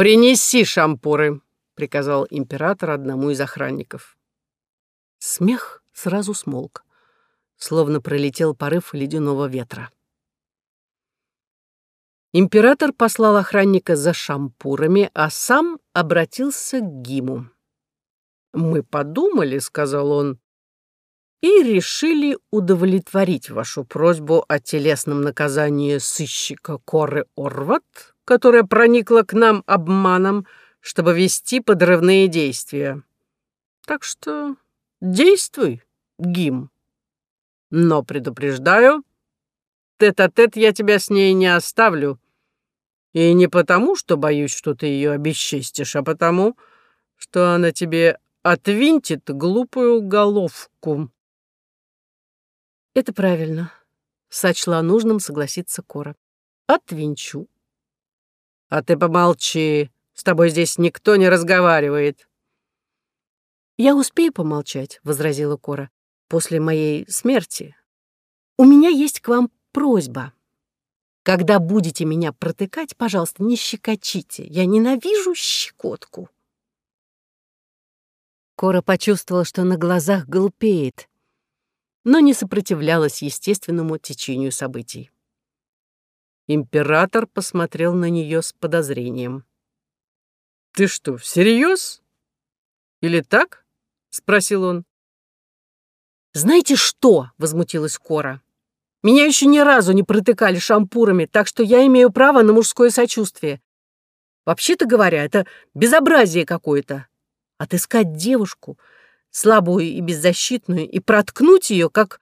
«Принеси шампуры», — приказал император одному из охранников. Смех сразу смолк, словно пролетел порыв ледяного ветра. Император послал охранника за шампурами, а сам обратился к Гиму. «Мы подумали», — сказал он, — «и решили удовлетворить вашу просьбу о телесном наказании сыщика Коры Орват, которая проникла к нам обманом, чтобы вести подрывные действия. Так что действуй, Гим. Но предупреждаю, тет-а-тет -тет я тебя с ней не оставлю. И не потому, что боюсь, что ты ее обесчестишь, а потому, что она тебе отвинтит глупую головку. Это правильно, сочла нужным согласиться Кора. Отвинчу. А ты помолчи, с тобой здесь никто не разговаривает. Я успею помолчать, возразила Кора, после моей смерти. У меня есть к вам просьба. Когда будете меня протыкать, пожалуйста, не щекочите. Я ненавижу щекотку. Кора почувствовала, что на глазах глупеет, но не сопротивлялась естественному течению событий. Император посмотрел на нее с подозрением. «Ты что, всерьез? Или так?» — спросил он. «Знаете что?» — возмутилась Кора. «Меня еще ни разу не протыкали шампурами, так что я имею право на мужское сочувствие. Вообще-то говоря, это безобразие какое-то отыскать девушку, слабую и беззащитную, и проткнуть ее, как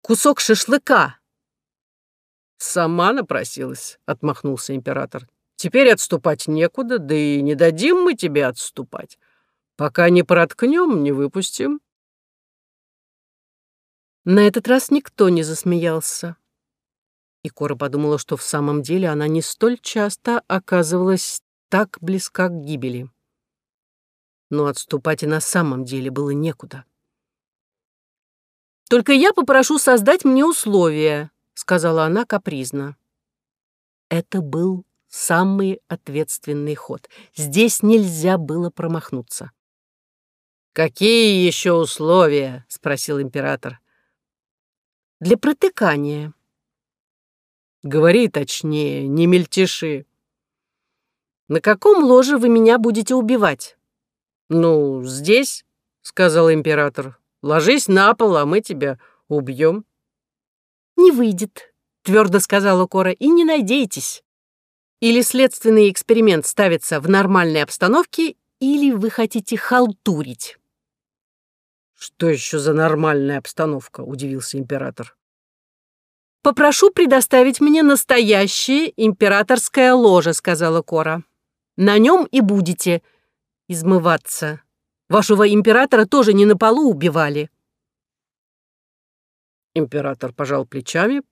кусок шашлыка. «Сама напросилась», — отмахнулся император. «Теперь отступать некуда, да и не дадим мы тебе отступать. Пока не проткнем, не выпустим». На этот раз никто не засмеялся. И Кора подумала, что в самом деле она не столь часто оказывалась так близка к гибели но отступать и на самом деле было некуда. «Только я попрошу создать мне условия», — сказала она капризно. Это был самый ответственный ход. Здесь нельзя было промахнуться. «Какие еще условия?» — спросил император. «Для протыкания». «Говори точнее, не мельтеши». «На каком ложе вы меня будете убивать?» «Ну, здесь», — сказал император. «Ложись на пол, а мы тебя убьем». «Не выйдет», — твердо сказала Кора, — «и не надейтесь. Или следственный эксперимент ставится в нормальной обстановке, или вы хотите халтурить». «Что еще за нормальная обстановка?» — удивился император. «Попрошу предоставить мне настоящее императорское ложе», — сказала Кора. «На нем и будете измываться. Вашего императора тоже не на полу убивали». Император пожал плечами,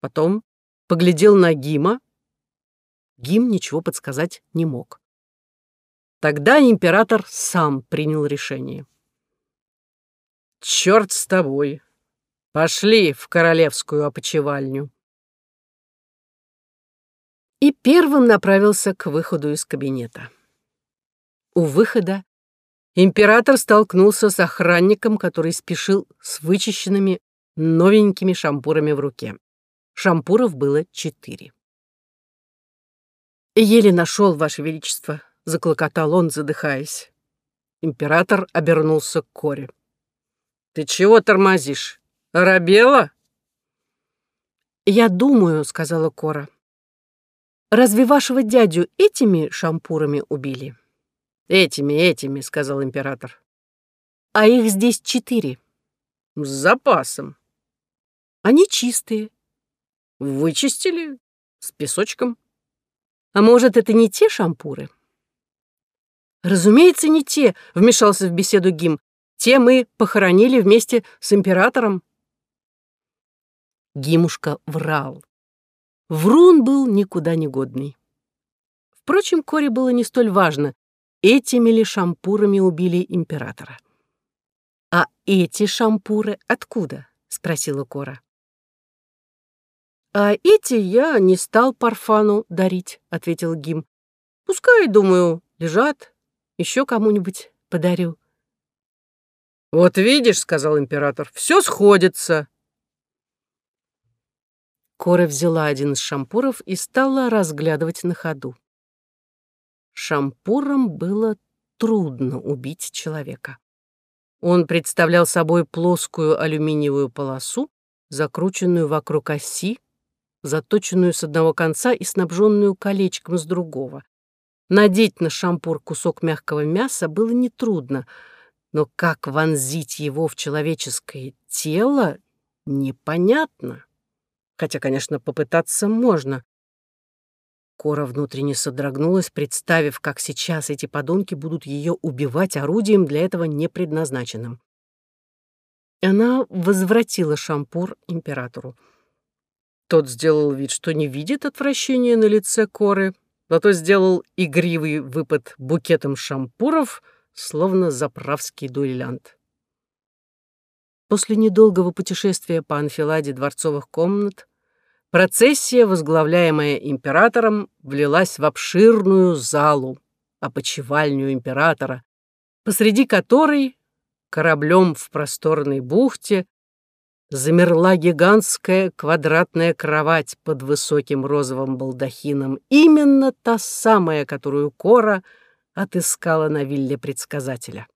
потом поглядел на Гима. Гим ничего подсказать не мог. Тогда император сам принял решение. «Черт с тобой! Пошли в королевскую опочивальню!» И первым направился к выходу из кабинета. У выхода император столкнулся с охранником, который спешил с вычищенными новенькими шампурами в руке. Шампуров было четыре. «Еле нашел, Ваше Величество», — заклокотал он, задыхаясь. Император обернулся к Коре. «Ты чего тормозишь? Рабела?» «Я думаю», — сказала Кора. «Разве вашего дядю этими шампурами убили?» «Этими, этими», — сказал император. «А их здесь четыре». «С запасом». «Они чистые». «Вычистили? С песочком». «А может, это не те шампуры?» «Разумеется, не те», — вмешался в беседу Гим. «Те мы похоронили вместе с императором». Гимушка врал. Врун был никуда не годный. Впрочем, Коре было не столь важно, Этими ли шампурами убили императора? «А эти шампуры откуда?» — спросила Кора. «А эти я не стал Парфану дарить», — ответил Гим. Пускай, думаю, лежат. Еще кому-нибудь подарю. «Вот видишь», — сказал император, — «все сходится». Кора взяла один из шампуров и стала разглядывать на ходу. Шампуром было трудно убить человека. Он представлял собой плоскую алюминиевую полосу, закрученную вокруг оси, заточенную с одного конца и снабженную колечком с другого. Надеть на шампур кусок мягкого мяса было нетрудно, но как вонзить его в человеческое тело, непонятно. Хотя, конечно, попытаться можно. Кора внутренне содрогнулась, представив, как сейчас эти подонки будут ее убивать орудием для этого непредназначенным. Она возвратила шампур императору. Тот сделал вид, что не видит отвращения на лице Коры, зато сделал игривый выпад букетом шампуров, словно заправский дуэлянт. После недолгого путешествия по анфиладе дворцовых комнат процессия, возглавляемая императором, влилась в обширную залу, опочивальню императора, посреди которой, кораблем в просторной бухте, замерла гигантская квадратная кровать под высоким розовым балдахином, именно та самая, которую Кора отыскала на вилле предсказателя.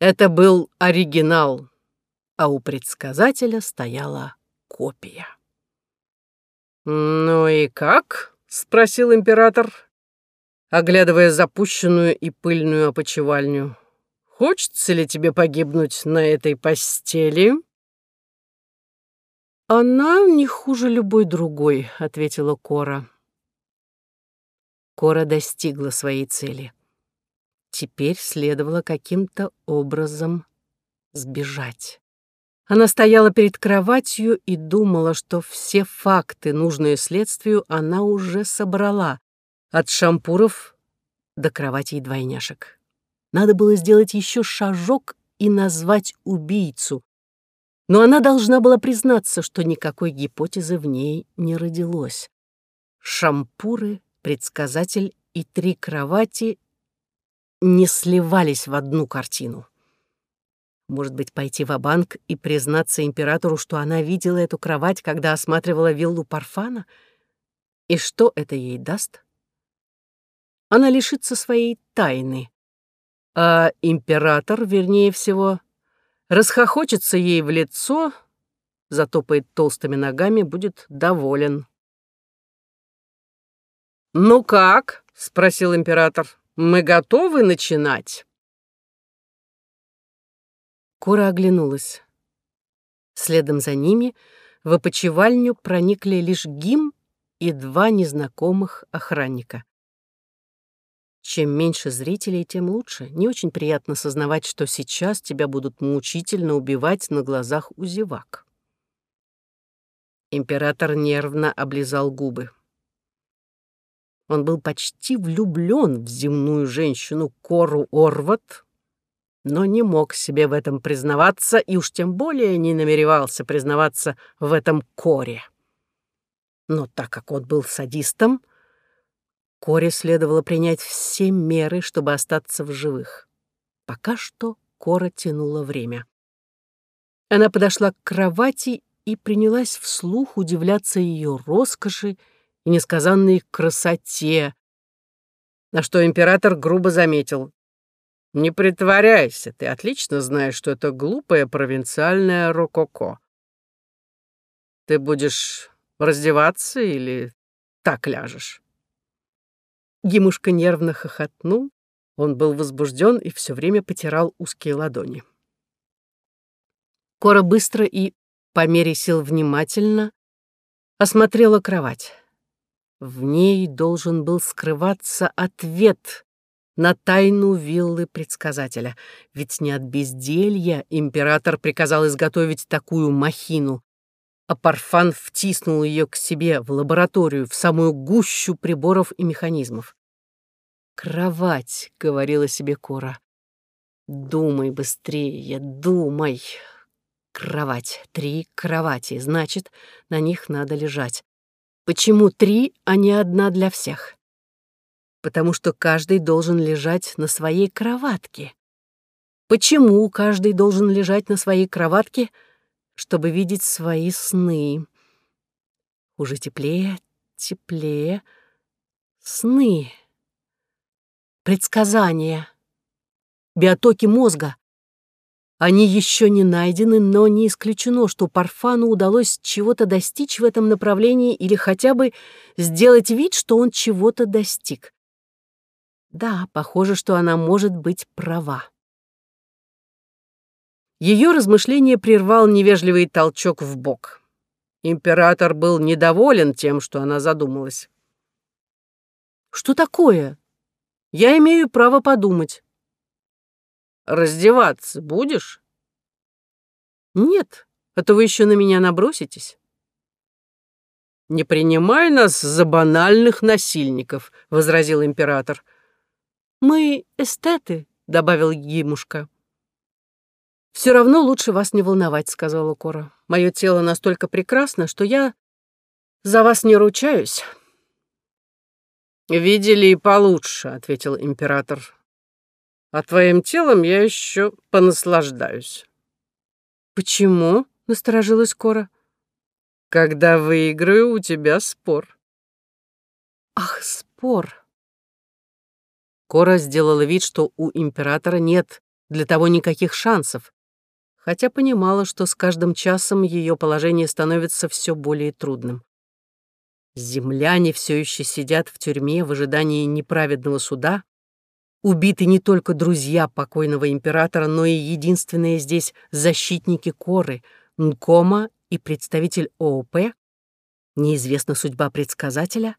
Это был оригинал, а у предсказателя стояла копия. «Ну и как?» — спросил император, оглядывая запущенную и пыльную опочивальню. Хочется ли тебе погибнуть на этой постели?» «Она не хуже любой другой», — ответила Кора. Кора достигла своей цели. Теперь следовало каким-то образом сбежать. Она стояла перед кроватью и думала, что все факты, нужные следствию, она уже собрала, от шампуров до кроватей двойняшек. Надо было сделать еще шажок и назвать убийцу. Но она должна была признаться, что никакой гипотезы в ней не родилось. Шампуры, предсказатель и три кровати не сливались в одну картину. Может быть, пойти в банк и признаться императору, что она видела эту кровать, когда осматривала виллу Парфана? И что это ей даст? Она лишится своей тайны, а император, вернее всего, расхохочется ей в лицо, затопает толстыми ногами, будет доволен. «Ну как?» — спросил император. «Мы готовы начинать?» Кора оглянулась. Следом за ними в опочивальню проникли лишь Гим и два незнакомых охранника. Чем меньше зрителей, тем лучше. Не очень приятно сознавать, что сейчас тебя будут мучительно убивать на глазах у зевак. Император нервно облизал губы. Он был почти влюблен в земную женщину Кору Орват, но не мог себе в этом признаваться и уж тем более не намеревался признаваться в этом Коре. Но так как он был садистом, Коре следовало принять все меры, чтобы остаться в живых. Пока что Кора тянула время. Она подошла к кровати и принялась вслух удивляться ее роскоши и несказанной красоте, на что император грубо заметил. «Не притворяйся, ты отлично знаешь, что это глупая провинциальная рококо. Ты будешь раздеваться или так ляжешь?» Гимушка нервно хохотнул. Он был возбужден и все время потирал узкие ладони. Кора быстро и, по мере сил внимательно, осмотрела кровать. В ней должен был скрываться ответ на тайну виллы предсказателя, ведь не от безделья император приказал изготовить такую махину, а Парфан втиснул ее к себе в лабораторию, в самую гущу приборов и механизмов. «Кровать», — говорила себе Кора. «Думай быстрее, думай». Кровать. Три кровати. Значит, на них надо лежать. Почему три, а не одна для всех? потому что каждый должен лежать на своей кроватке. Почему каждый должен лежать на своей кроватке? Чтобы видеть свои сны. Уже теплее, теплее. Сны. Предсказания. Биотоки мозга. Они еще не найдены, но не исключено, что Парфану удалось чего-то достичь в этом направлении или хотя бы сделать вид, что он чего-то достиг. Да, похоже, что она может быть права. Ее размышление прервал невежливый толчок в бок. Император был недоволен тем, что она задумалась. «Что такое? Я имею право подумать». «Раздеваться будешь?» «Нет, а то вы еще на меня наброситесь». «Не принимай нас за банальных насильников», — возразил император. «Мы эстеты», — добавил Гимушка. «Все равно лучше вас не волновать», — сказала Кора. «Мое тело настолько прекрасно, что я за вас не ручаюсь». «Видели и получше», — ответил император. «А твоим телом я еще понаслаждаюсь». «Почему?» — насторожилась Кора. «Когда выиграю, у тебя спор». «Ах, спор!» Кора сделала вид, что у императора нет для того никаких шансов, хотя понимала, что с каждым часом ее положение становится все более трудным. Земляне все еще сидят в тюрьме в ожидании неправедного суда. Убиты не только друзья покойного императора, но и единственные здесь защитники Коры, Нкома и представитель ООП. Неизвестна судьба предсказателя.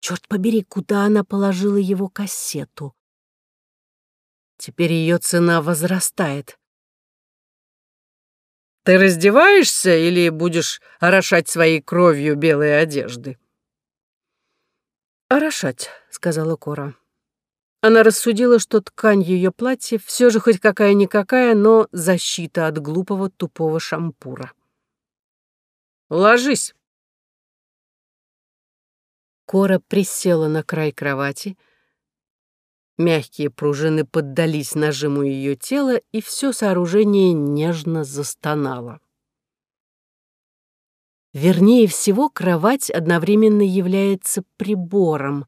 Черт побери, куда она положила его кассету? Теперь ее цена возрастает. Ты раздеваешься или будешь орошать своей кровью белые одежды?» «Орошать», — сказала Кора. Она рассудила, что ткань ее платья все же хоть какая-никакая, но защита от глупого тупого шампура. «Ложись!» Кора присела на край кровати, — Мягкие пружины поддались нажиму ее тела, и все сооружение нежно застонало. Вернее всего, кровать одновременно является прибором.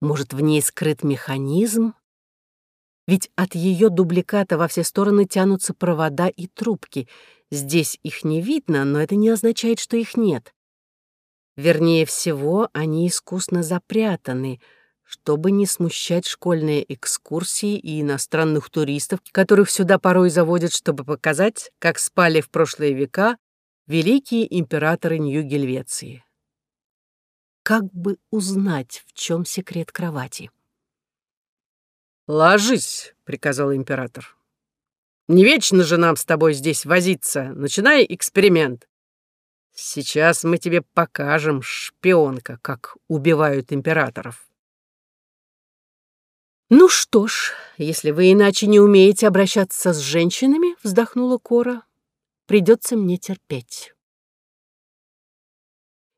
Может, в ней скрыт механизм? Ведь от ее дубликата во все стороны тянутся провода и трубки. Здесь их не видно, но это не означает, что их нет. Вернее всего, они искусно запрятаны — чтобы не смущать школьные экскурсии и иностранных туристов, которых сюда порой заводят, чтобы показать, как спали в прошлые века великие императоры Нью-Гельвеции. Как бы узнать, в чем секрет кровати? «Ложись», — приказал император. «Не вечно же нам с тобой здесь возиться. Начинай эксперимент. Сейчас мы тебе покажем, шпионка, как убивают императоров». «Ну что ж, если вы иначе не умеете обращаться с женщинами, — вздохнула Кора, — придется мне терпеть».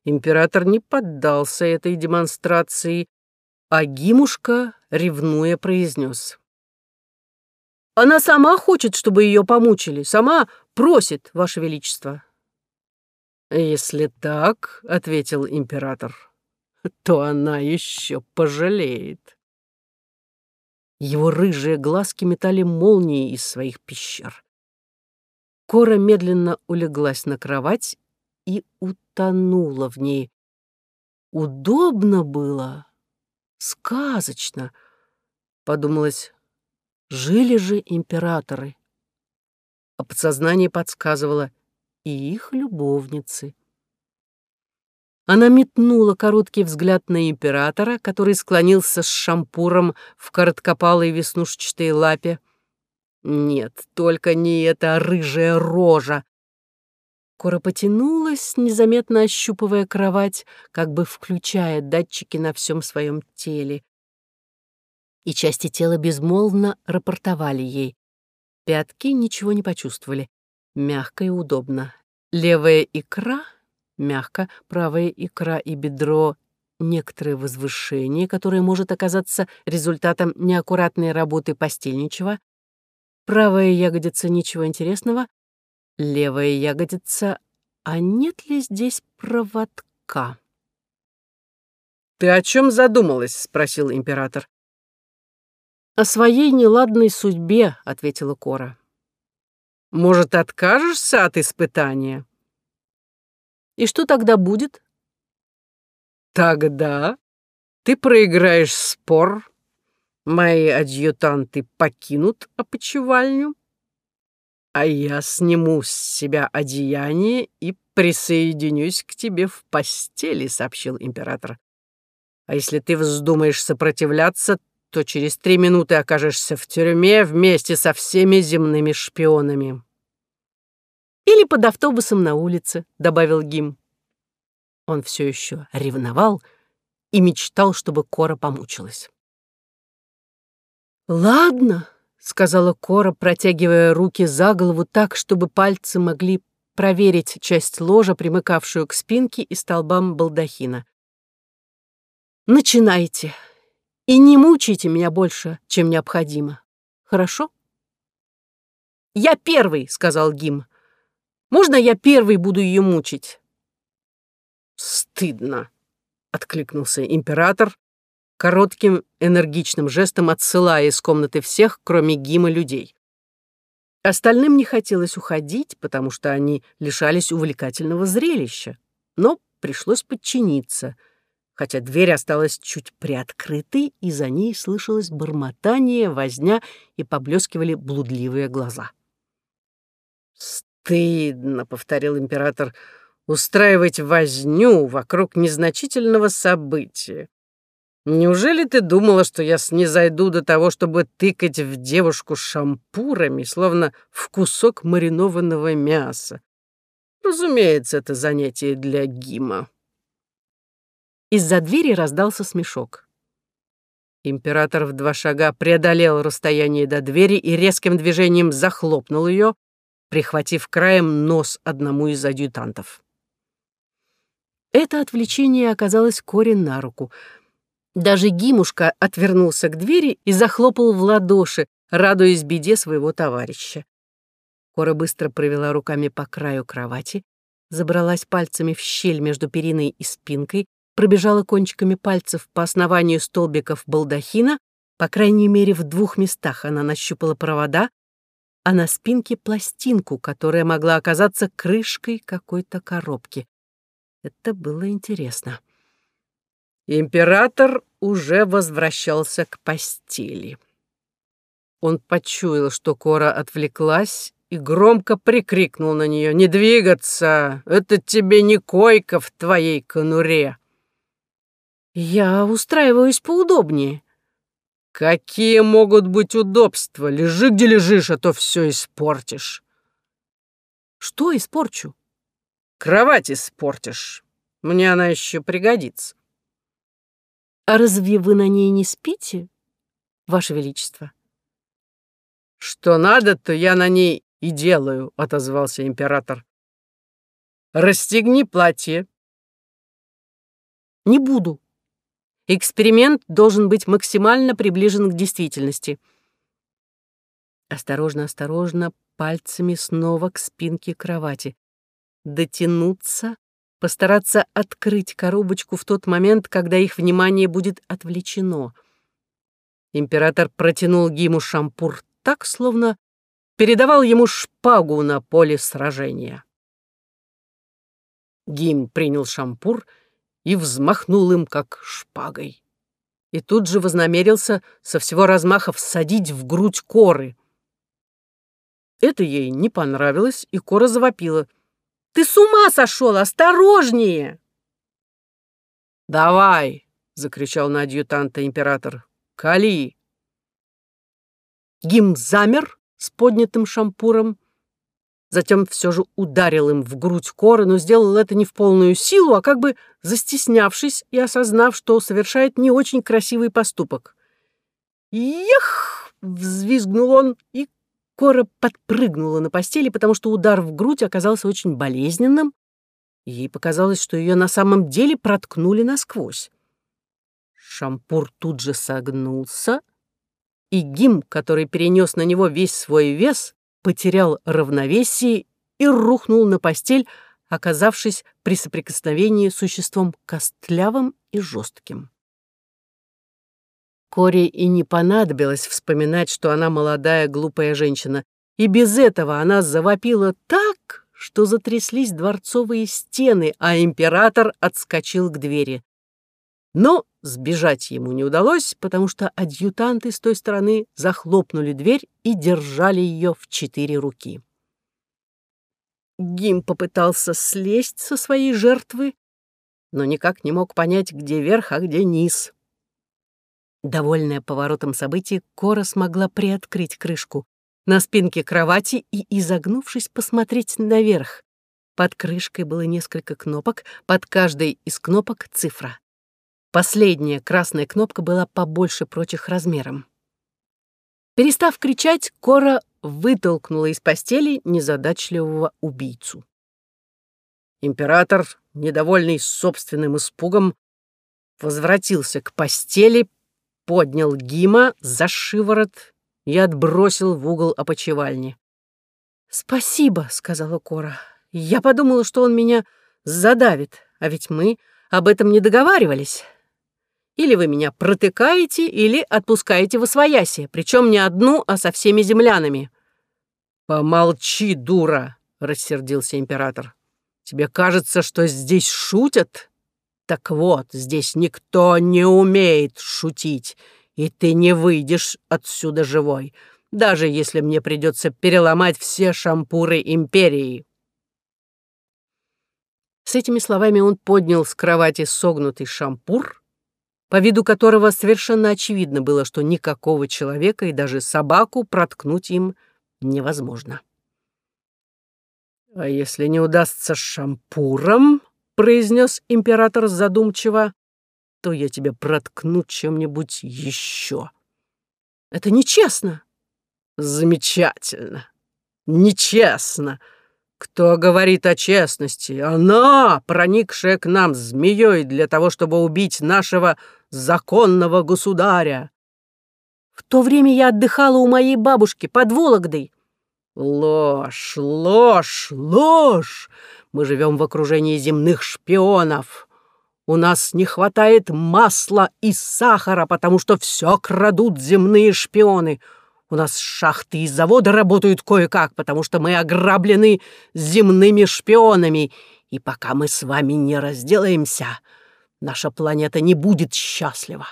Император не поддался этой демонстрации, а Гимушка, ревнуя, произнес. «Она сама хочет, чтобы ее помучили, сама просит, Ваше Величество». «Если так, — ответил император, — то она еще пожалеет». Его рыжие глазки метали молнии из своих пещер. Кора медленно улеглась на кровать и утонула в ней. Удобно было, сказочно, подумалось, жили же императоры. А подсознание подсказывало и их любовницы. Она метнула короткий взгляд на императора, который склонился с шампуром в короткопалой веснушчатой лапе. Нет, только не эта рыжая рожа. Кора потянулась, незаметно ощупывая кровать, как бы включая датчики на всем своем теле. И части тела безмолвно рапортовали ей. Пятки ничего не почувствовали. Мягко и удобно. Левая икра мягко, правая икра и бедро некоторое возвышение, которое может оказаться результатом неаккуратной работы постельничего. Правая ягодица ничего интересного, левая ягодица, а нет ли здесь проводка? «Ты о чем задумалась?» — спросил император. «О своей неладной судьбе», — ответила Кора. «Может, откажешься от испытания?» «И что тогда будет?» «Тогда ты проиграешь спор, мои адъютанты покинут опочивальню, а я сниму с себя одеяние и присоединюсь к тебе в постели», — сообщил император. «А если ты вздумаешь сопротивляться, то через три минуты окажешься в тюрьме вместе со всеми земными шпионами». «Или под автобусом на улице», — добавил Гим. Он все еще ревновал и мечтал, чтобы Кора помучилась. «Ладно», — сказала Кора, протягивая руки за голову так, чтобы пальцы могли проверить часть ложа, примыкавшую к спинке и столбам балдахина. «Начинайте, и не мучайте меня больше, чем необходимо. Хорошо?» «Я первый», — сказал Гим. «Можно я первый буду ее мучить?» «Стыдно», — откликнулся император, коротким энергичным жестом отсылая из комнаты всех, кроме Гима, людей. Остальным не хотелось уходить, потому что они лишались увлекательного зрелища, но пришлось подчиниться, хотя дверь осталась чуть приоткрытой, и за ней слышалось бормотание, возня и поблескивали блудливые глаза. «Стыдно», — повторил император, — «устраивать возню вокруг незначительного события. Неужели ты думала, что я снизойду до того, чтобы тыкать в девушку шампурами, словно в кусок маринованного мяса? Разумеется, это занятие для Гима. Из-за двери раздался смешок. Император в два шага преодолел расстояние до двери и резким движением захлопнул ее, прихватив краем нос одному из адъютантов. Это отвлечение оказалось Корин на руку — даже Гимушка отвернулся к двери и захлопал в ладоши, радуясь беде своего товарища. Кора быстро провела руками по краю кровати, забралась пальцами в щель между периной и спинкой, пробежала кончиками пальцев по основанию столбиков балдахина, по крайней мере, в двух местах она нащупала провода, а на спинке пластинку, которая могла оказаться крышкой какой-то коробки. Это было интересно. Император уже возвращался к постели. Он почуял, что Кора отвлеклась, и громко прикрикнул на нее «Не двигаться! Это тебе не койка в твоей конуре!» «Я устраиваюсь поудобнее». «Какие могут быть удобства? Лежи, где лежишь, а то все испортишь». «Что испорчу?» «Кровать испортишь. Мне она еще пригодится». «А разве вы на ней не спите, Ваше Величество?» «Что надо, то я на ней и делаю», — отозвался император. «Расстегни платье». «Не буду. Эксперимент должен быть максимально приближен к действительности». Осторожно, осторожно, пальцами снова к спинке кровати. Дотянуться постараться открыть коробочку в тот момент, когда их внимание будет отвлечено. Император протянул Гиму шампур так, словно передавал ему шпагу на поле сражения. Гим принял шампур и взмахнул им, как шпагой. И тут же вознамерился со всего размаха всадить в грудь коры. Это ей не понравилось, и кора завопила. Ты с ума сошел! Осторожнее!» «Давай!» — закричал на адъютанта император. «Кали!» Гим замер с поднятым шампуром, затем все же ударил им в грудь коры, но сделал это не в полную силу, а как бы застеснявшись и осознав, что совершает не очень красивый поступок. «Ех!» — взвизгнул он и Кора подпрыгнула на постели, потому что удар в грудь оказался очень болезненным. Ей показалось, что ее на самом деле проткнули насквозь. Шампур тут же согнулся, и Гим, который перенес на него весь свой вес, потерял равновесие и рухнул на постель, оказавшись при соприкосновении с существом костлявым и жестким. Коре и не понадобилось вспоминать, что она молодая, глупая женщина, и без этого она завопила так, что затряслись дворцовые стены, а император отскочил к двери. Но сбежать ему не удалось, потому что адъютанты с той стороны захлопнули дверь и держали ее в четыре руки. Гим попытался слезть со своей жертвы, но никак не мог понять, где верх, а где низ. Довольная поворотом событий, Кора смогла приоткрыть крышку на спинке кровати и, изогнувшись, посмотреть наверх. Под крышкой было несколько кнопок, под каждой из кнопок цифра. Последняя красная кнопка была побольше прочих размером. Перестав кричать, Кора вытолкнула из постели незадачливого убийцу. Император, недовольный собственным испугом, возвратился к постели, поднял Гима за шиворот и отбросил в угол опочивальни. «Спасибо», — сказала Кора. «Я подумала, что он меня задавит, а ведь мы об этом не договаривались. Или вы меня протыкаете, или отпускаете в освояси, причем не одну, а со всеми землянами». «Помолчи, дура!» — рассердился император. «Тебе кажется, что здесь шутят? Так вот, здесь никто не умеет шутить, и ты не выйдешь отсюда живой, даже если мне придется переломать все шампуры империи». С этими словами он поднял с кровати согнутый шампур, по виду которого совершенно очевидно было, что никакого человека и даже собаку проткнуть им невозможно. «А если не удастся шампуром?» — произнес император задумчиво, «то я тебя проткну чем-нибудь еще». «Это нечестно». «Замечательно. Нечестно. Кто говорит о честности? Она, проникшая к нам змеей для того, чтобы убить нашего законного государя. В то время я отдыхала у моей бабушки под Вологдой. Ложь, ложь, ложь! Мы живем в окружении земных шпионов. У нас не хватает масла и сахара, потому что все крадут земные шпионы. У нас шахты и заводы работают кое-как, потому что мы ограблены земными шпионами. И пока мы с вами не разделаемся, наша планета не будет счастлива.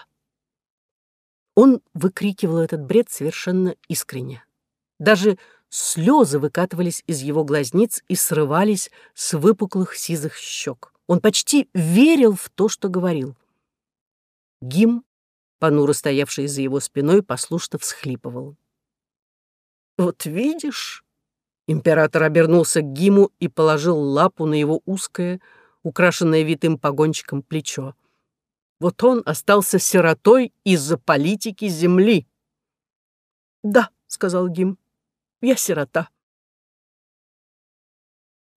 Он выкрикивал этот бред совершенно искренне. Даже слезы выкатывались из его глазниц и срывались с выпуклых сизых щек. Он почти верил в то, что говорил. Гим, понуро стоявший за его спиной, послушно всхлипывал. «Вот видишь?» Император обернулся к Гиму и положил лапу на его узкое, украшенное витым погончиком плечо. Вот он остался сиротой из-за политики земли. «Да», — сказал Гим, — «я сирота».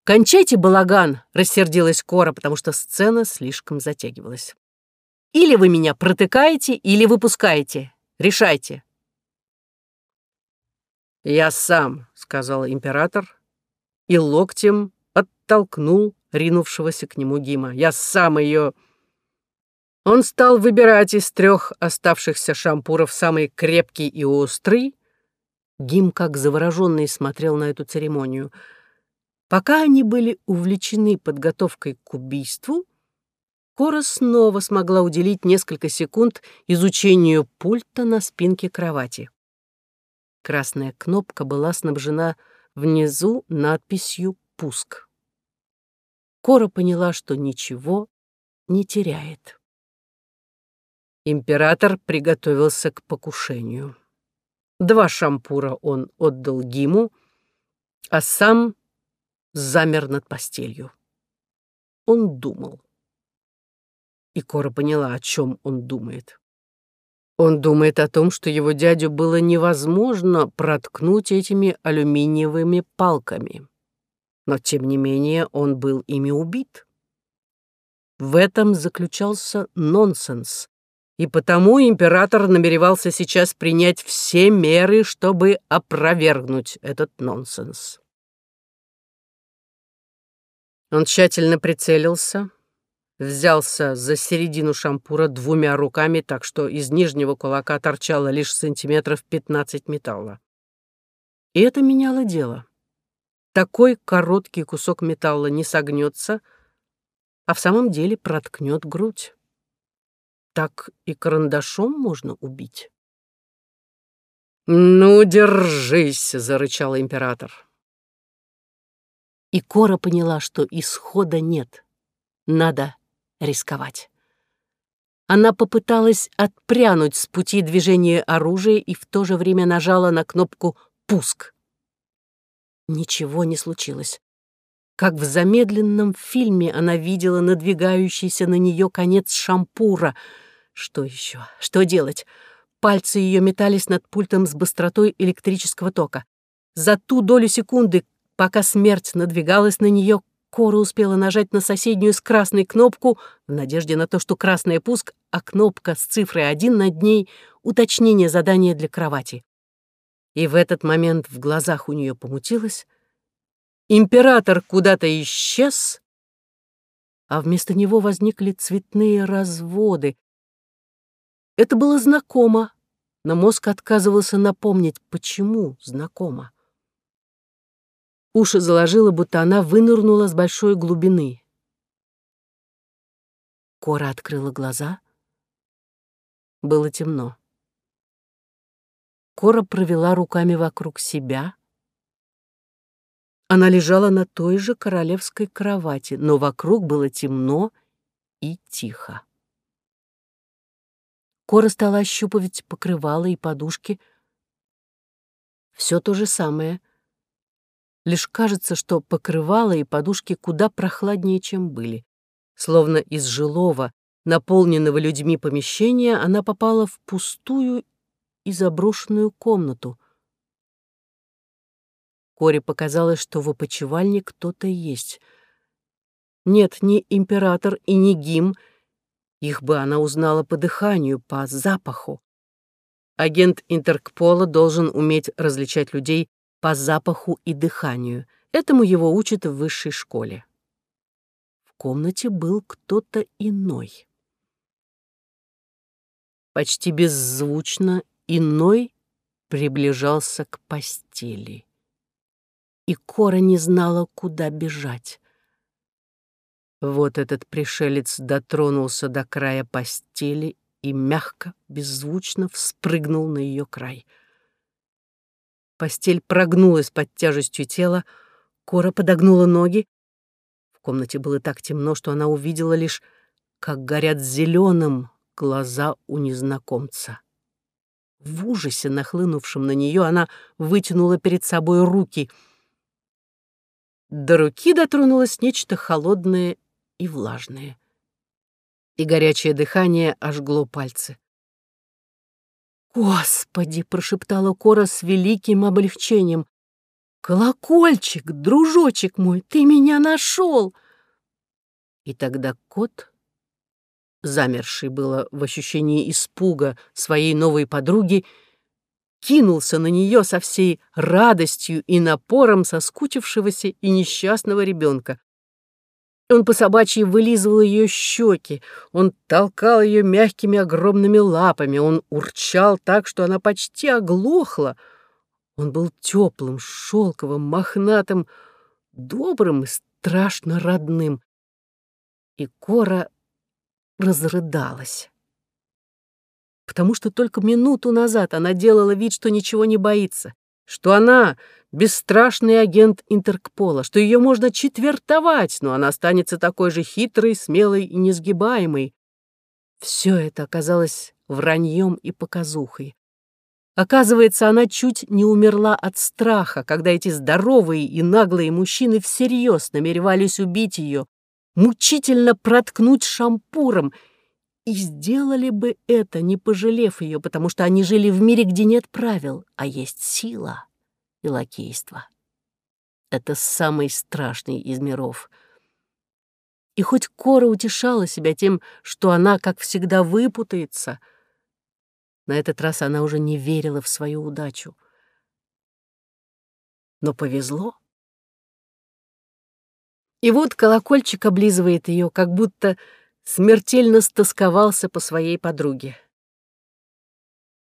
«Кончайте балаган!» — рассердилась Кора, потому что сцена слишком затягивалась. «Или вы меня протыкаете, или выпускаете. Решайте». «Я сам», — сказал император, и локтем оттолкнул ринувшегося к нему Гима. «Я сам ее...» Он стал выбирать из трех оставшихся шампуров самый крепкий и острый. Гим, как завороженный, смотрел на эту церемонию. Пока они были увлечены подготовкой к убийству, Кора снова смогла уделить несколько секунд изучению пульта на спинке кровати. Красная кнопка была снабжена внизу надписью «Пуск». Кора поняла, что ничего не теряет. Император приготовился к покушению. Два шампура он отдал Гиму, а сам замер над постелью. Он думал. И Кора поняла, о чем он думает. Он думает о том, что его дядю было невозможно проткнуть этими алюминиевыми палками. Но, тем не менее, он был ими убит. В этом заключался нонсенс, и потому император намеревался сейчас принять все меры, чтобы опровергнуть этот нонсенс. Он тщательно прицелился, взялся за середину шампура двумя руками, так что из нижнего кулака торчало лишь сантиметров 15 металла. И это меняло дело. Такой короткий кусок металла не согнется, а в самом деле проткнет грудь. Так и карандашом можно убить. «Ну, держись!» — зарычал император. И Кора поняла, что исхода нет. Надо рисковать. Она попыталась отпрянуть с пути движения оружия и в то же время нажала на кнопку «Пуск». Ничего не случилось. Как в замедленном фильме она видела надвигающийся на нее конец шампура. Что еще? Что делать? Пальцы ее метались над пультом с быстротой электрического тока. За ту долю секунды, пока смерть надвигалась на нее, Кора успела нажать на соседнюю с красной кнопку в надежде на то, что красная пуск, а кнопка с цифрой 1 над ней — уточнение задания для кровати. И в этот момент в глазах у нее помутилось. Император куда-то исчез, а вместо него возникли цветные разводы. Это было знакомо, но мозг отказывался напомнить, почему знакомо. Уши заложила, будто она вынырнула с большой глубины. Кора открыла глаза. Было темно. Кора провела руками вокруг себя. Она лежала на той же королевской кровати, но вокруг было темно и тихо. Кора стала ощупывать покрывало и подушки. Все то же самое — Лишь кажется, что покрывало и подушки куда прохладнее, чем были. Словно из жилого, наполненного людьми помещения, она попала в пустую и заброшенную комнату. Коре показалось, что в опочивальне кто-то есть. Нет, не император и не гим. Их бы она узнала по дыханию, по запаху. Агент Интеркпола должен уметь различать людей по запаху и дыханию. Этому его учат в высшей школе. В комнате был кто-то иной. Почти беззвучно иной приближался к постели. И Кора не знала, куда бежать. Вот этот пришелец дотронулся до края постели и мягко, беззвучно вспрыгнул на ее край — Постель прогнулась под тяжестью тела, Кора подогнула ноги. В комнате было так темно, что она увидела лишь, как горят зеленым глаза у незнакомца. В ужасе, нахлынувшем на нее, она вытянула перед собой руки. До руки дотронулось нечто холодное и влажное, и горячее дыхание ожгло пальцы. «Господи!» — прошептала Кора с великим облегчением. «Колокольчик, дружочек мой, ты меня нашел!» И тогда кот, замерший было в ощущении испуга своей новой подруги, кинулся на нее со всей радостью и напором соскучившегося и несчастного ребенка. Он по собачьи вылизывал ее щеки, он толкал ее мягкими огромными лапами, он урчал так, что она почти оглохла. Он был теплым, шелковым, мохнатым, добрым и страшно родным. И Кора разрыдалась. Потому что только минуту назад она делала вид, что ничего не боится, что она бесстрашный агент Интеркпола, что ее можно четвертовать, но она останется такой же хитрой, смелой и несгибаемой. Все это оказалось враньем и показухой. Оказывается, она чуть не умерла от страха, когда эти здоровые и наглые мужчины всерьез намеревались убить ее, мучительно проткнуть шампуром, и сделали бы это, не пожалев ее, потому что они жили в мире, где нет правил, а есть сила и лакейство. Это самый страшный из миров. И хоть Кора утешала себя тем, что она, как всегда, выпутается, на этот раз она уже не верила в свою удачу. Но повезло. И вот колокольчик облизывает ее, как будто смертельно стосковался по своей подруге.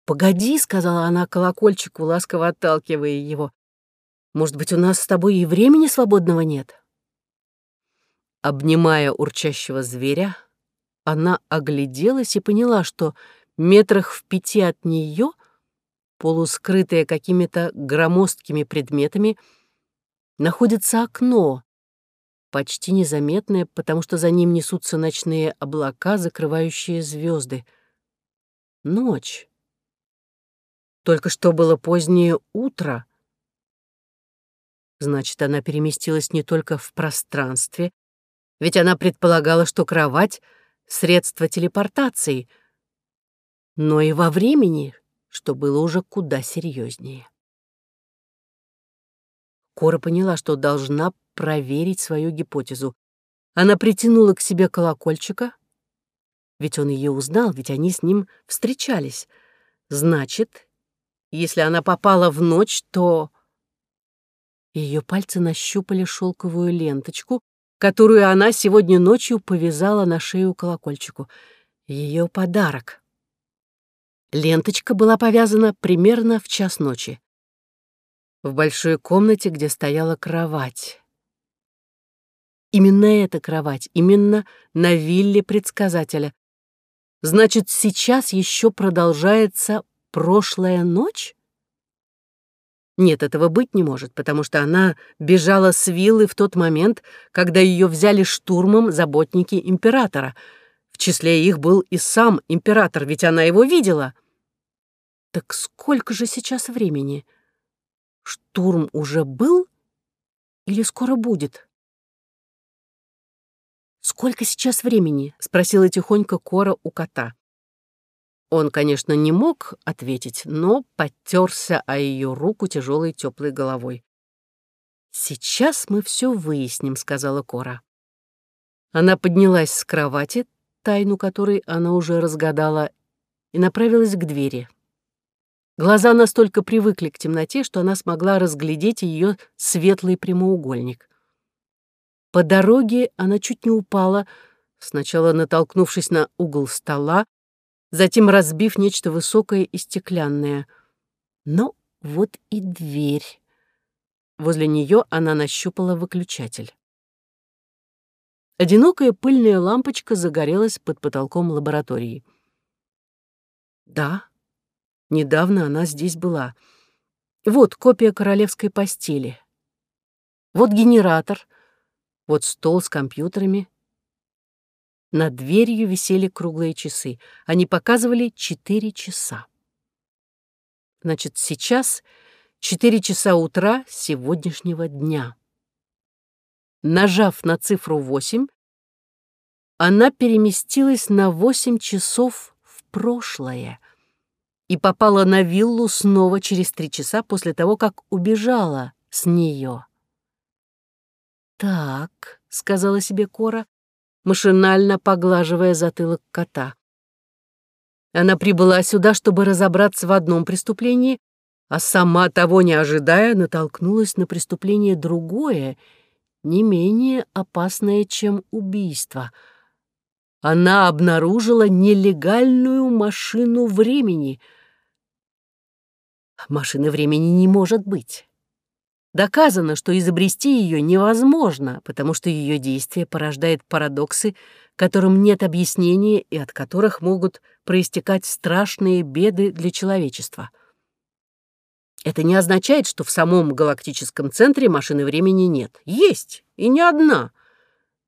«Погоди», — сказала она колокольчику, ласково отталкивая его. «Может быть, у нас с тобой и времени свободного нет?» Обнимая урчащего зверя, она огляделась и поняла, что метрах в пяти от нее, полускрытое какими-то громоздкими предметами, находится окно, почти незаметное, потому что за ним несутся ночные облака, закрывающие звезды. Ночь. Только что было позднее утро. Значит, она переместилась не только в пространстве, ведь она предполагала, что кровать — средство телепортации, но и во времени, что было уже куда серьезнее. Кора поняла, что должна проверить свою гипотезу. Она притянула к себе колокольчика, ведь он ее узнал, ведь они с ним встречались. Значит, если она попала в ночь, то... Ее пальцы нащупали шелковую ленточку, которую она сегодня ночью повязала на шею колокольчику. Ее подарок. Ленточка была повязана примерно в час ночи. В большой комнате, где стояла кровать. Именно эта кровать, именно на вилле предсказателя. Значит, сейчас еще продолжается прошлая ночь? Нет, этого быть не может, потому что она бежала с виллы в тот момент, когда ее взяли штурмом заботники императора. В числе их был и сам император, ведь она его видела. Так сколько же сейчас времени? Штурм уже был или скоро будет? «Сколько сейчас времени?» — спросила тихонько Кора у кота. Он, конечно, не мог ответить, но подтерся о ее руку тяжелой теплой головой. «Сейчас мы все выясним», — сказала Кора. Она поднялась с кровати, тайну которой она уже разгадала, и направилась к двери. Глаза настолько привыкли к темноте, что она смогла разглядеть ее светлый прямоугольник. По дороге она чуть не упала, сначала натолкнувшись на угол стола, затем разбив нечто высокое и стеклянное. Но вот и дверь. Возле нее она нащупала выключатель. Одинокая пыльная лампочка загорелась под потолком лаборатории. Да, недавно она здесь была. Вот копия королевской постели. Вот генератор. Вот стол с компьютерами. Над дверью висели круглые часы. Они показывали четыре часа. Значит, сейчас четыре часа утра сегодняшнего дня. Нажав на цифру восемь, она переместилась на восемь часов в прошлое и попала на виллу снова через три часа после того, как убежала с нее. «Так», — сказала себе Кора, машинально поглаживая затылок кота. Она прибыла сюда, чтобы разобраться в одном преступлении, а сама того не ожидая, натолкнулась на преступление другое, не менее опасное, чем убийство. Она обнаружила нелегальную машину времени. Машины времени не может быть. Доказано, что изобрести ее невозможно, потому что ее действие порождает парадоксы, которым нет объяснения и от которых могут проистекать страшные беды для человечества. Это не означает, что в самом галактическом центре машины времени нет. Есть, и не одна.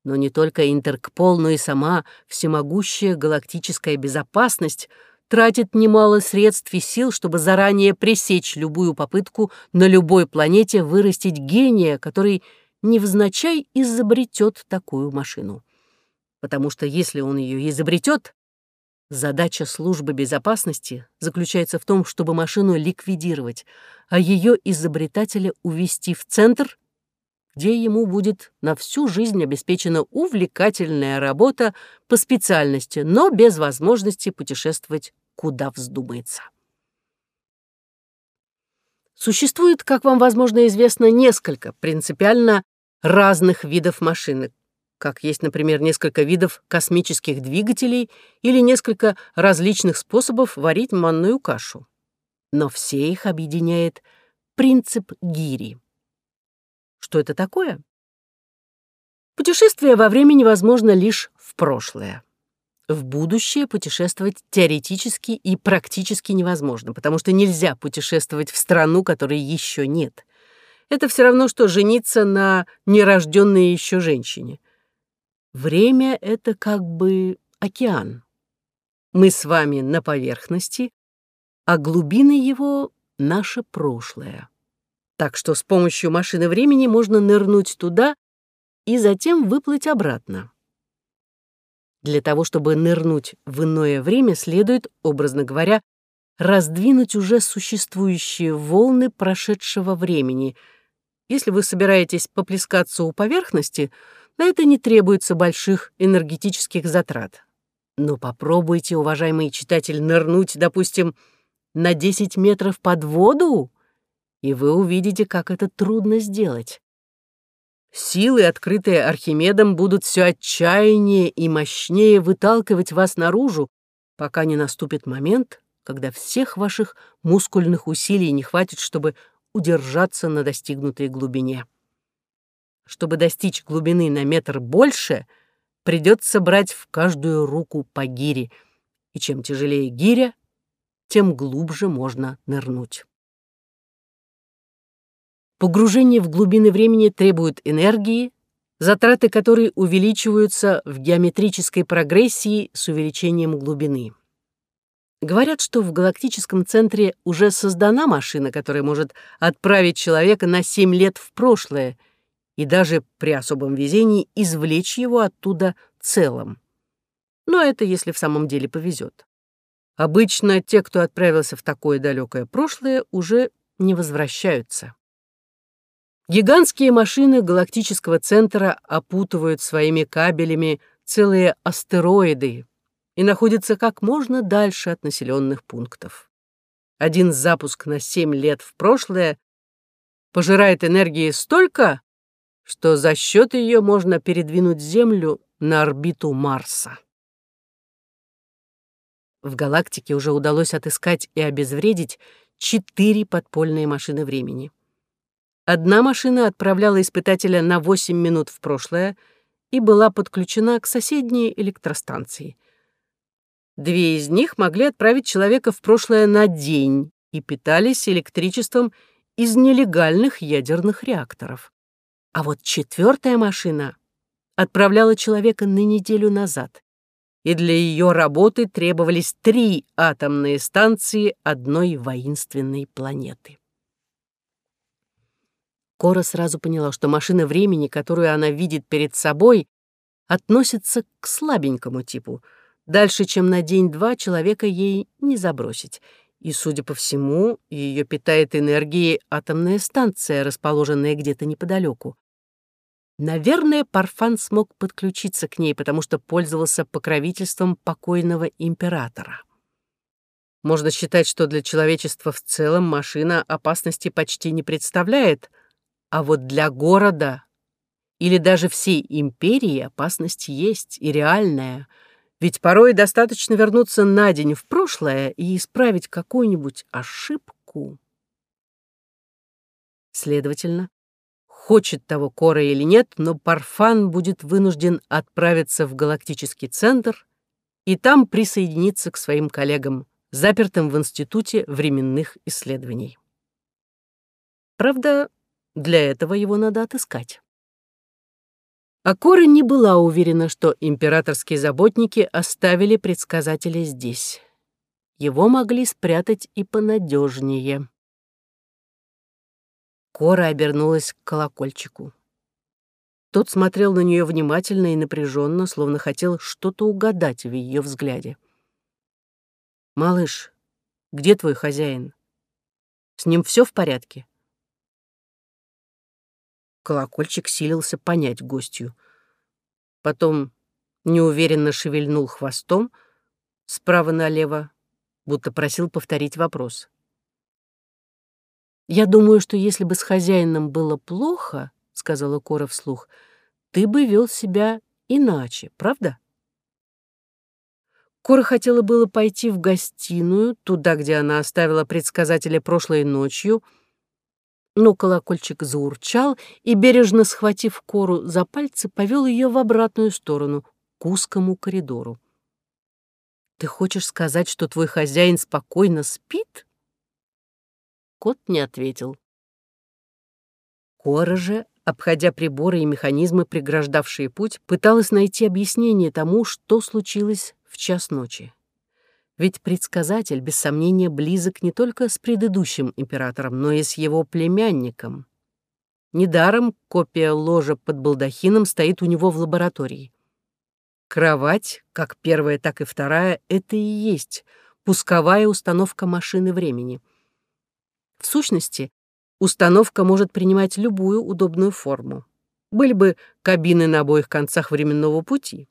Но не только Интеркпол, но и сама всемогущая галактическая безопасность — тратит немало средств и сил, чтобы заранее пресечь любую попытку на любой планете вырастить гения, который невзначай изобретет такую машину. Потому что если он ее изобретет, задача службы безопасности заключается в том, чтобы машину ликвидировать, а ее изобретателя увести в центр, где ему будет на всю жизнь обеспечена увлекательная работа по специальности, но без возможности путешествовать куда вздумается. Существует, как вам, возможно, известно, несколько принципиально разных видов машины, как есть, например, несколько видов космических двигателей или несколько различных способов варить манную кашу. Но все их объединяет принцип гири. Что это такое? Путешествие во времени возможно лишь в прошлое. В будущее путешествовать теоретически и практически невозможно, потому что нельзя путешествовать в страну, которой еще нет. Это все равно, что жениться на нерожденной еще женщине. Время — это как бы океан. Мы с вами на поверхности, а глубины его — наше прошлое. Так что с помощью машины времени можно нырнуть туда и затем выплыть обратно. Для того, чтобы нырнуть в иное время, следует, образно говоря, раздвинуть уже существующие волны прошедшего времени. Если вы собираетесь поплескаться у поверхности, на это не требуется больших энергетических затрат. Но попробуйте, уважаемый читатель, нырнуть, допустим, на 10 метров под воду, и вы увидите, как это трудно сделать. Силы, открытые Архимедом, будут все отчаяннее и мощнее выталкивать вас наружу, пока не наступит момент, когда всех ваших мускульных усилий не хватит, чтобы удержаться на достигнутой глубине. Чтобы достичь глубины на метр больше, придется брать в каждую руку по гире, и чем тяжелее гиря, тем глубже можно нырнуть. Погружение в глубины времени требует энергии, затраты которой увеличиваются в геометрической прогрессии с увеличением глубины. Говорят, что в галактическом центре уже создана машина, которая может отправить человека на 7 лет в прошлое и даже при особом везении извлечь его оттуда целым. Но это если в самом деле повезет. Обычно те, кто отправился в такое далекое прошлое, уже не возвращаются. Гигантские машины галактического центра опутывают своими кабелями целые астероиды и находятся как можно дальше от населенных пунктов. Один запуск на 7 лет в прошлое пожирает энергии столько, что за счет ее можно передвинуть Землю на орбиту Марса. В галактике уже удалось отыскать и обезвредить четыре подпольные машины времени. Одна машина отправляла испытателя на 8 минут в прошлое и была подключена к соседней электростанции. Две из них могли отправить человека в прошлое на день и питались электричеством из нелегальных ядерных реакторов. А вот четвертая машина отправляла человека на неделю назад, и для ее работы требовались три атомные станции одной воинственной планеты. Кора сразу поняла, что машина времени, которую она видит перед собой, относится к слабенькому типу. Дальше, чем на день-два, человека ей не забросить. И, судя по всему, ее питает энергией атомная станция, расположенная где-то неподалеку. Наверное, Парфан смог подключиться к ней, потому что пользовался покровительством покойного императора. Можно считать, что для человечества в целом машина опасности почти не представляет, а вот для города или даже всей империи опасность есть и реальная, ведь порой достаточно вернуться на день в прошлое и исправить какую-нибудь ошибку. Следовательно, хочет того Кора или нет, но Парфан будет вынужден отправиться в галактический центр и там присоединиться к своим коллегам, запертым в Институте временных исследований. Правда, для этого его надо отыскать. А Кора не была уверена, что императорские заботники оставили предсказателя здесь. Его могли спрятать и понадежнее. Кора обернулась к колокольчику. Тот смотрел на нее внимательно и напряженно, словно хотел что-то угадать в ее взгляде. «Малыш, где твой хозяин? С ним все в порядке?» Колокольчик силился понять гостью. Потом неуверенно шевельнул хвостом справа налево, будто просил повторить вопрос. «Я думаю, что если бы с хозяином было плохо, — сказала Кора вслух, — ты бы вел себя иначе, правда?» Кора хотела было пойти в гостиную, туда, где она оставила предсказателя прошлой ночью, но колокольчик заурчал и, бережно схватив Кору за пальцы, повел ее в обратную сторону, к узкому коридору. «Ты хочешь сказать, что твой хозяин спокойно спит?» Кот не ответил. Кора же, обходя приборы и механизмы, преграждавшие путь, пыталась найти объяснение тому, что случилось в час ночи. Ведь предсказатель, без сомнения, близок не только с предыдущим императором, но и с его племянником. Недаром копия ложа под балдахином стоит у него в лаборатории. Кровать, как первая, так и вторая, это и есть пусковая установка машины времени — в сущности, установка может принимать любую удобную форму. Были бы кабины на обоих концах временного пути.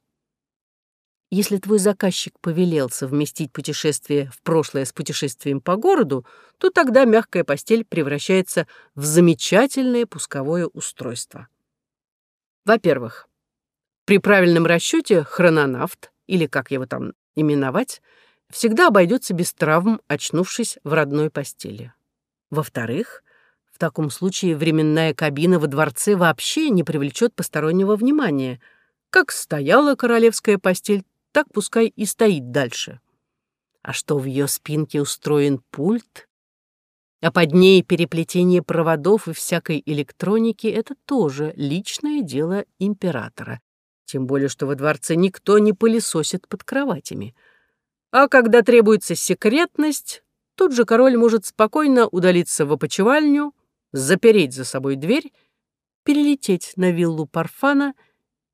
Если твой заказчик повелел совместить путешествие в прошлое с путешествием по городу, то тогда мягкая постель превращается в замечательное пусковое устройство. Во-первых, при правильном расчете хрононавт, или как его там именовать, всегда обойдется без травм, очнувшись в родной постели. Во-вторых, в таком случае временная кабина во дворце вообще не привлечет постороннего внимания. Как стояла королевская постель, так пускай и стоит дальше. А что в ее спинке устроен пульт, а под ней переплетение проводов и всякой электроники — это тоже личное дело императора. Тем более, что во дворце никто не пылесосит под кроватями. А когда требуется секретность, Тут же король может спокойно удалиться в опочивальню, запереть за собой дверь, перелететь на виллу Парфана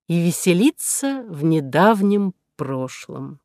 и веселиться в недавнем прошлом.